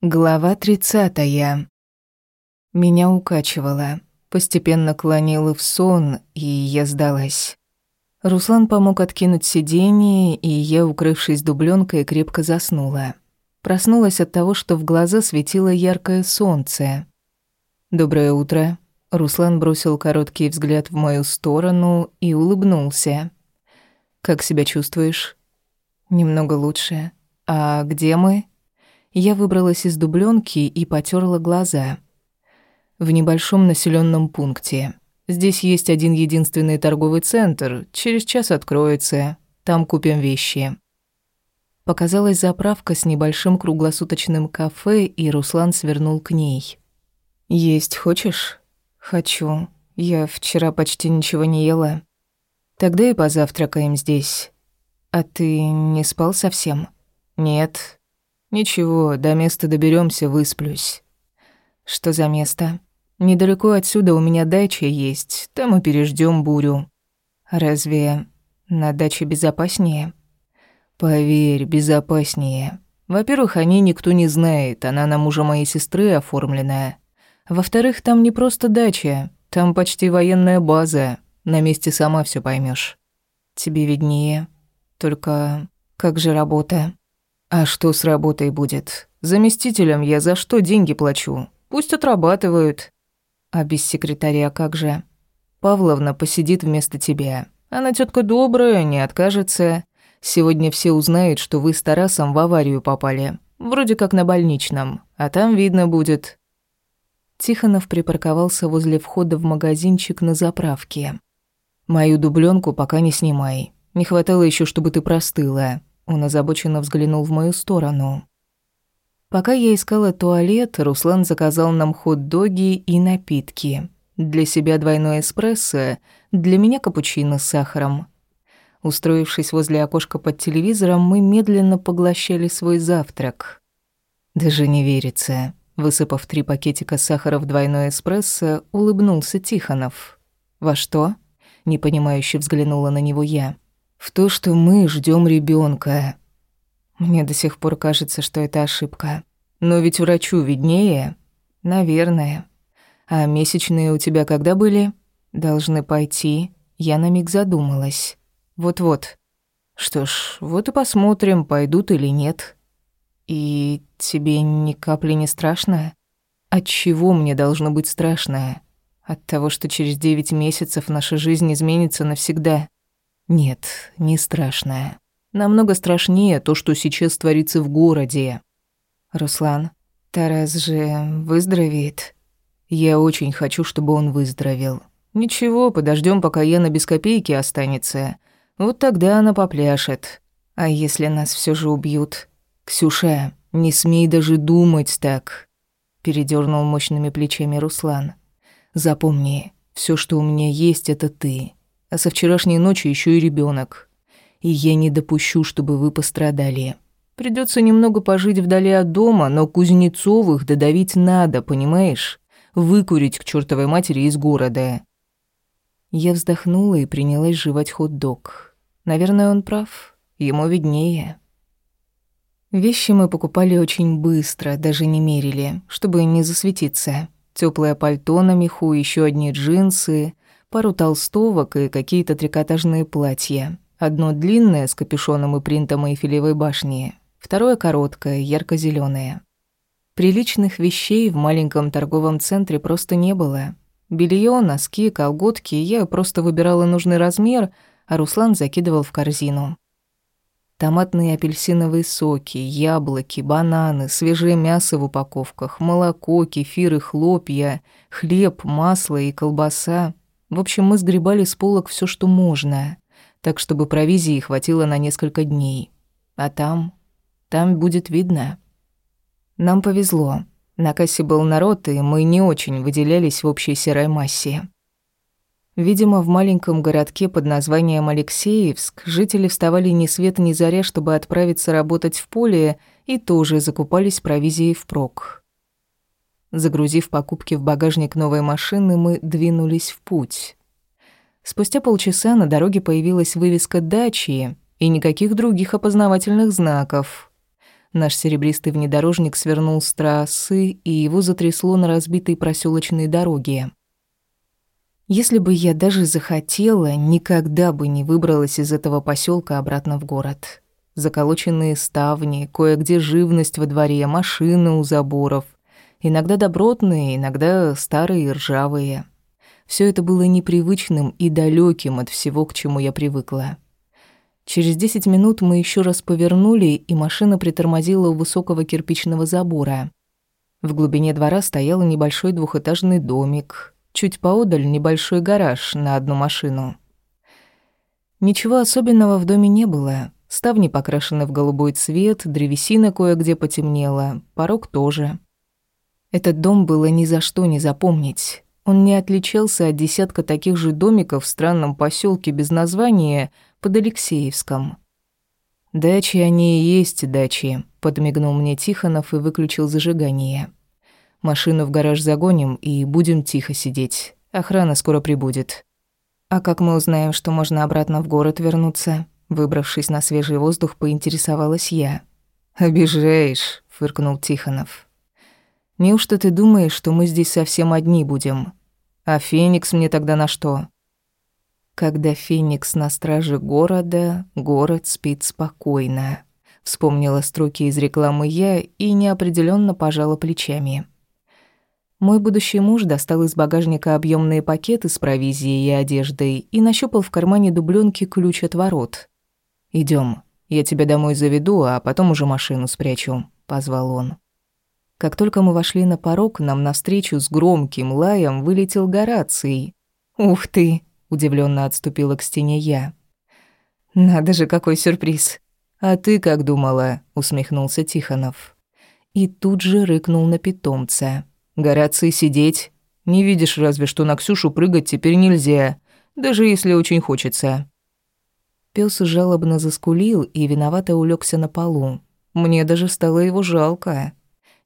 Глава 30. Меня укачивало, постепенно клонило в сон, и я сдалась. Руслан помог откинуть сиденье, и я, укрывшись дубленкой, крепко заснула. Проснулась от того, что в глаза светило яркое солнце. «Доброе утро». Руслан бросил короткий взгляд в мою сторону и улыбнулся. «Как себя чувствуешь?» «Немного лучше. А где мы?» Я выбралась из дубленки и потерла глаза. В небольшом населенном пункте. Здесь есть один единственный торговый центр. Через час откроется. Там купим вещи. Показалась заправка с небольшим круглосуточным кафе, и Руслан свернул к ней. «Есть хочешь?» «Хочу. Я вчера почти ничего не ела. Тогда и позавтракаем здесь. А ты не спал совсем?» «Нет, Ничего, до места доберемся, высплюсь. Что за место? Недалеко отсюда у меня дача есть, там и переждем бурю. Разве на даче безопаснее? Поверь, безопаснее. Во-первых, о ней никто не знает, она на мужа моей сестры оформленная. Во-вторых, там не просто дача, там почти военная база. На месте сама все поймешь. Тебе виднее. Только как же работа? А что с работой будет? Заместителям я за что деньги плачу? Пусть отрабатывают. А без секретаря как же? Павловна посидит вместо тебя. Она тетка добрая, не откажется. Сегодня все узнают, что вы с Тарасом в аварию попали. Вроде как на больничном. А там видно будет. Тихонов припарковался возле входа в магазинчик на заправке. Мою дубленку пока не снимай. Не хватало еще, чтобы ты простыла. Он озабоченно взглянул в мою сторону. Пока я искала туалет, Руслан заказал нам хот-доги и напитки. Для себя двойной эспрессо, для меня капучино с сахаром. Устроившись возле окошка под телевизором, мы медленно поглощали свой завтрак. Даже не верится. Высыпав три пакетика сахара в двойной эспрессо, улыбнулся Тихонов. «Во что?» — непонимающе взглянула на него я в то, что мы ждем ребенка. Мне до сих пор кажется, что это ошибка. Но ведь врачу виднее. Наверное. А месячные у тебя когда были? Должны пойти. Я на миг задумалась. Вот-вот. Что ж, вот и посмотрим, пойдут или нет. И тебе ни капли не страшно? От чего мне должно быть страшно? От того, что через девять месяцев наша жизнь изменится навсегда. Нет, не страшное. Намного страшнее то, что сейчас творится в городе. Руслан, Тарас же выздоровеет. Я очень хочу, чтобы он выздоровел. Ничего, подождем, пока Яна без копейки останется. Вот тогда она попляшет. А если нас все же убьют? Ксюша, не смей даже думать так. Передернул мощными плечами Руслан. Запомни, все, что у меня есть, это ты а со вчерашней ночи еще и ребенок. И я не допущу, чтобы вы пострадали. Придется немного пожить вдали от дома, но Кузнецовых додавить надо, понимаешь? Выкурить к чертовой матери из города. Я вздохнула и принялась жевать хот-дог. Наверное, он прав. Ему виднее. Вещи мы покупали очень быстро, даже не мерили, чтобы не засветиться. Теплое пальто на меху, еще одни джинсы, пару толстовок и какие-то трикотажные платья. Одно длинное с капюшоном и принтом Эйфелевой башни, второе короткое, ярко зеленое Приличных вещей в маленьком торговом центре просто не было. Белье, носки, колготки я просто выбирала нужный размер, а Руслан закидывал в корзину. Томатные апельсиновые соки, яблоки, бананы, свежее мясо в упаковках, молоко, кефир и хлопья, хлеб, масло и колбаса. В общем, мы сгребали с полок все, что можно, так чтобы провизии хватило на несколько дней. А там... там будет видно. Нам повезло. На кассе был народ, и мы не очень выделялись в общей серой массе. Видимо, в маленьком городке под названием Алексеевск жители вставали ни свет ни заря, чтобы отправиться работать в поле, и тоже закупались провизией впрок. Загрузив покупки в багажник новой машины, мы двинулись в путь. Спустя полчаса на дороге появилась вывеска дачи и никаких других опознавательных знаков. Наш серебристый внедорожник свернул с трассы, и его затрясло на разбитой проселочной дороге. Если бы я даже захотела, никогда бы не выбралась из этого поселка обратно в город. Заколоченные ставни, кое-где живность во дворе, машины у заборов. Иногда добротные, иногда старые и ржавые. Все это было непривычным и далеким от всего, к чему я привыкла. Через десять минут мы еще раз повернули, и машина притормозила у высокого кирпичного забора. В глубине двора стоял небольшой двухэтажный домик, Чуть поодаль небольшой гараж на одну машину. Ничего особенного в доме не было. Ставни покрашены в голубой цвет, древесина кое-где потемнела, порог тоже. Этот дом было ни за что не запомнить. Он не отличался от десятка таких же домиков в странном поселке без названия под Алексеевском. «Дачи они и есть дачи», — подмигнул мне Тихонов и выключил зажигание. Машину в гараж загоним и будем тихо сидеть. Охрана скоро прибудет. А как мы узнаем, что можно обратно в город вернуться? Выбравшись на свежий воздух, поинтересовалась я. «Обижаешь», — фыркнул Тихонов. «Неужто ты думаешь, что мы здесь совсем одни будем? А Феникс мне тогда на что?» «Когда Феникс на страже города, город спит спокойно», — вспомнила строки из рекламы я и неопределенно пожала плечами. Мой будущий муж достал из багажника объемные пакеты с провизией и одеждой и нащупал в кармане дубленки ключ от ворот. Идем, я тебя домой заведу, а потом уже машину спрячу», — позвал он. Как только мы вошли на порог, нам навстречу с громким лаем вылетел Гораций. «Ух ты!» — удивленно отступила к стене я. «Надо же, какой сюрприз!» «А ты как думала?» — усмехнулся Тихонов. И тут же рыкнул на питомца. Гораций сидеть. Не видишь разве, что на Ксюшу прыгать теперь нельзя, даже если очень хочется». Пёс жалобно заскулил и виновато улегся на полу. Мне даже стало его жалко.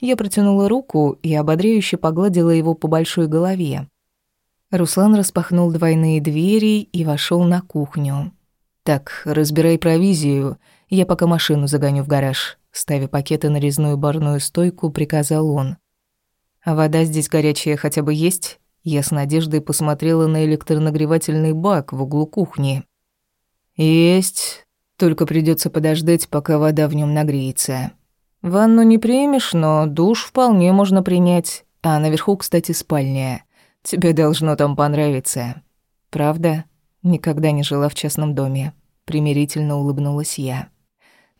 Я протянула руку и ободряюще погладила его по большой голове. Руслан распахнул двойные двери и вошел на кухню. «Так, разбирай провизию, я пока машину загоню в гараж», ставя пакеты на резную барную стойку, приказал он. А вода здесь горячая хотя бы есть? Я с надеждой посмотрела на электронагревательный бак в углу кухни. Есть. Только придется подождать, пока вода в нем нагреется. Ванну не примешь, но душ вполне можно принять. А наверху, кстати, спальня. Тебе должно там понравиться. Правда? Никогда не жила в частном доме. Примирительно улыбнулась я.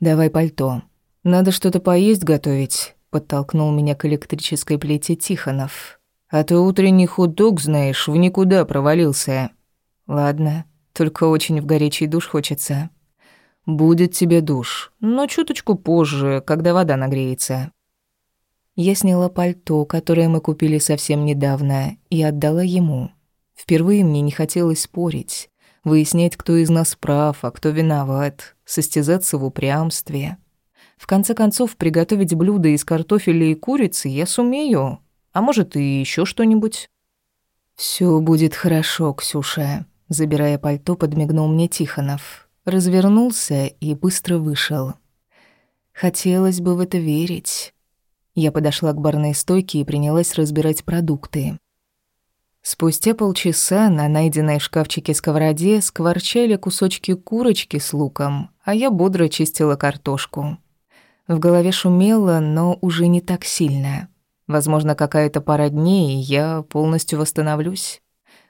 Давай пальто. Надо что-то поесть готовить подтолкнул меня к электрической плите Тихонов. «А то утренний хот-дог, знаешь, в никуда провалился». «Ладно, только очень в горячий душ хочется». «Будет тебе душ, но чуточку позже, когда вода нагреется». Я сняла пальто, которое мы купили совсем недавно, и отдала ему. Впервые мне не хотелось спорить, выяснять, кто из нас прав, а кто виноват, состязаться в упрямстве. В конце концов, приготовить блюдо из картофеля и курицы я сумею. А может, и еще что-нибудь. Все будет хорошо, Ксюша», — забирая пальто, подмигнул мне Тихонов. Развернулся и быстро вышел. Хотелось бы в это верить. Я подошла к барной стойке и принялась разбирать продукты. Спустя полчаса на найденной в шкафчике сковороде скворчали кусочки курочки с луком, а я бодро чистила картошку. В голове шумело, но уже не так сильно. Возможно, какая-то пара дней, и я полностью восстановлюсь.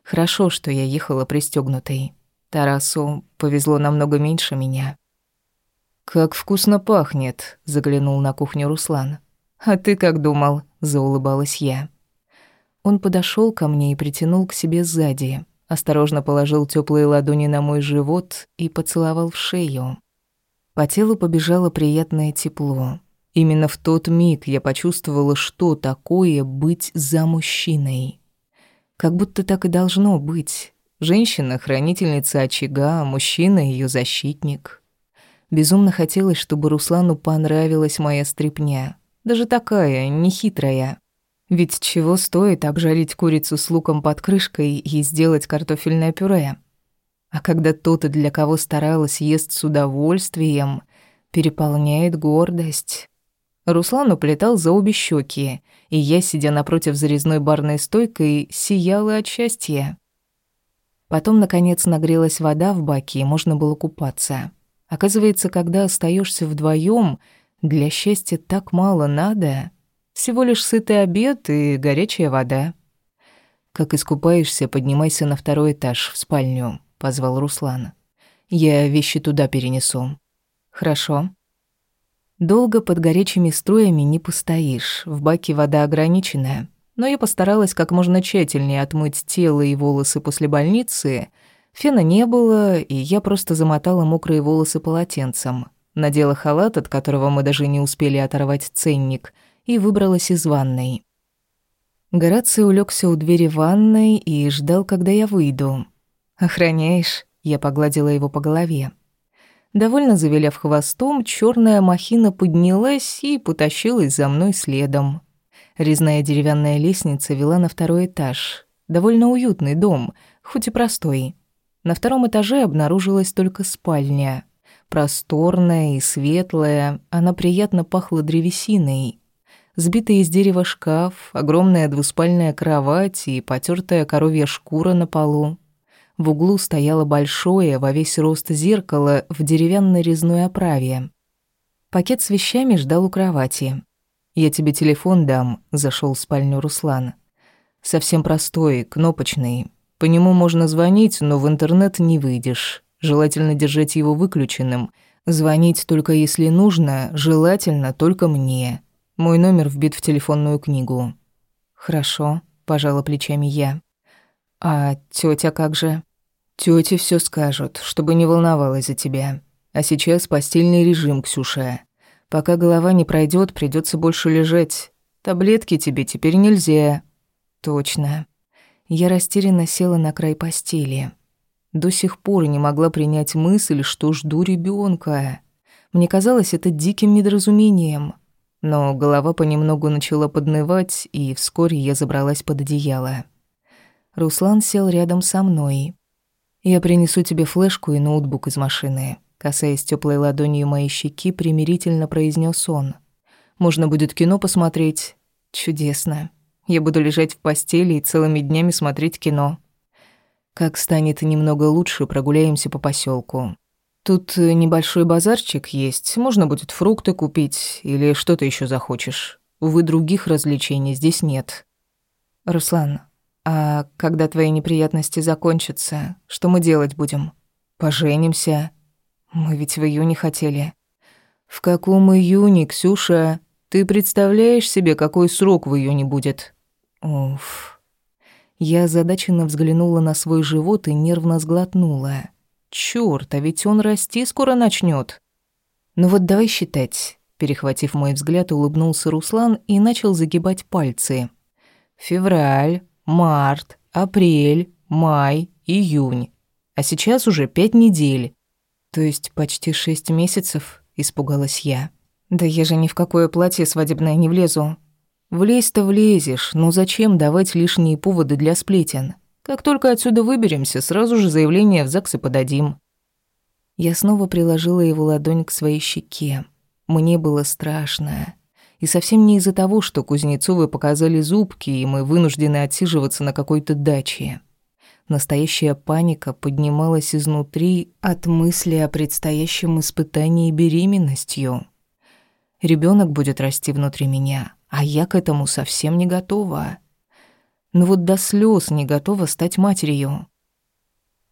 Хорошо, что я ехала пристёгнутой. Тарасу повезло намного меньше меня. «Как вкусно пахнет», — заглянул на кухню Руслан. «А ты как думал?» — заулыбалась я. Он подошёл ко мне и притянул к себе сзади, осторожно положил тёплые ладони на мой живот и поцеловал в шею. По телу побежало приятное тепло. Именно в тот миг я почувствовала, что такое быть за мужчиной. Как будто так и должно быть. Женщина — хранительница очага, а мужчина — ее защитник. Безумно хотелось, чтобы Руслану понравилась моя стряпня. Даже такая, нехитрая. Ведь чего стоит обжарить курицу с луком под крышкой и сделать картофельное пюре? А когда тот, для кого старалась, ест с удовольствием, переполняет гордость. Руслан уплетал за обе щеки, и я, сидя напротив зарезной барной стойкой, сияла от счастья. Потом, наконец, нагрелась вода в баке, и можно было купаться. Оказывается, когда остаешься вдвоем, для счастья так мало надо. Всего лишь сытый обед и горячая вода. «Как искупаешься, поднимайся на второй этаж, в спальню», — позвал Руслан. «Я вещи туда перенесу». «Хорошо». Долго под горячими струями не постоишь, в баке вода ограниченная. Но я постаралась как можно тщательнее отмыть тело и волосы после больницы. Фена не было, и я просто замотала мокрые волосы полотенцем. Надела халат, от которого мы даже не успели оторвать ценник, и выбралась из ванной. Гораций улегся у двери ванной и ждал, когда я выйду. «Охраняешь?» — я погладила его по голове. Довольно завиляв хвостом, черная махина поднялась и потащилась за мной следом. Резная деревянная лестница вела на второй этаж. Довольно уютный дом, хоть и простой. На втором этаже обнаружилась только спальня. Просторная и светлая, она приятно пахла древесиной сбитый из дерева шкаф, огромная двуспальная кровать и потертая коровья шкура на полу. В углу стояло большое во весь рост зеркало в деревянной резной оправе. Пакет с вещами ждал у кровати. «Я тебе телефон дам», — зашел в спальню Руслан. «Совсем простой, кнопочный. По нему можно звонить, но в интернет не выйдешь. Желательно держать его выключенным. Звонить только если нужно, желательно только мне. Мой номер вбит в телефонную книгу. Хорошо, пожала плечами я. А тетя как же? Тёте все скажут, чтобы не волновалась за тебя. А сейчас постельный режим, Ксюша. Пока голова не пройдет, придется больше лежать. Таблетки тебе теперь нельзя. Точно. Я растерянно села на край постели. До сих пор не могла принять мысль, что жду ребенка. Мне казалось это диким недоразумением но голова понемногу начала поднывать, и вскоре я забралась под одеяло. Руслан сел рядом со мной. «Я принесу тебе флешку и ноутбук из машины», касаясь теплой ладонью моей щеки, примирительно произнес он. «Можно будет кино посмотреть. Чудесно. Я буду лежать в постели и целыми днями смотреть кино. Как станет немного лучше, прогуляемся по поселку. Тут э, небольшой базарчик есть, можно будет фрукты купить или что-то еще захочешь. Увы, других развлечений здесь нет. Руслан, а когда твои неприятности закончатся, что мы делать будем? Поженимся. Мы ведь в июне хотели. В каком июне, Ксюша? Ты представляешь себе, какой срок в июне будет? Уф. Я озадаченно взглянула на свой живот и нервно сглотнула. Чёрт, а ведь он расти скоро начнёт. Ну вот давай считать. Перехватив мой взгляд, улыбнулся Руслан и начал загибать пальцы. Февраль, март, апрель, май, июнь. А сейчас уже пять недель. То есть почти шесть месяцев, испугалась я. Да я же ни в какое платье свадебное не влезу. Влезь-то влезешь, но зачем давать лишние поводы для сплетен? Как только отсюда выберемся, сразу же заявление в ЗАГС и подадим». Я снова приложила его ладонь к своей щеке. Мне было страшно. И совсем не из-за того, что Кузнецовы показали зубки, и мы вынуждены отсиживаться на какой-то даче. Настоящая паника поднималась изнутри от мысли о предстоящем испытании беременностью. Ребенок будет расти внутри меня, а я к этому совсем не готова но вот до слез не готова стать матерью.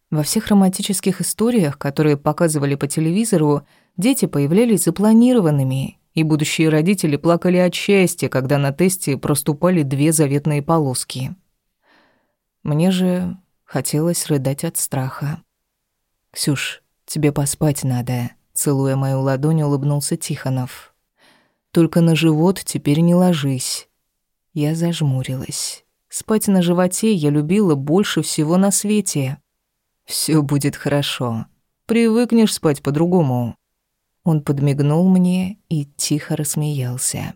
Во всех романтических историях, которые показывали по телевизору, дети появлялись запланированными, и будущие родители плакали от счастья, когда на тесте проступали две заветные полоски. Мне же хотелось рыдать от страха. «Ксюш, тебе поспать надо», — целуя мою ладонь, улыбнулся Тихонов. «Только на живот теперь не ложись». Я зажмурилась. Спать на животе я любила больше всего на свете. Все будет хорошо. Привыкнешь спать по-другому. Он подмигнул мне и тихо рассмеялся.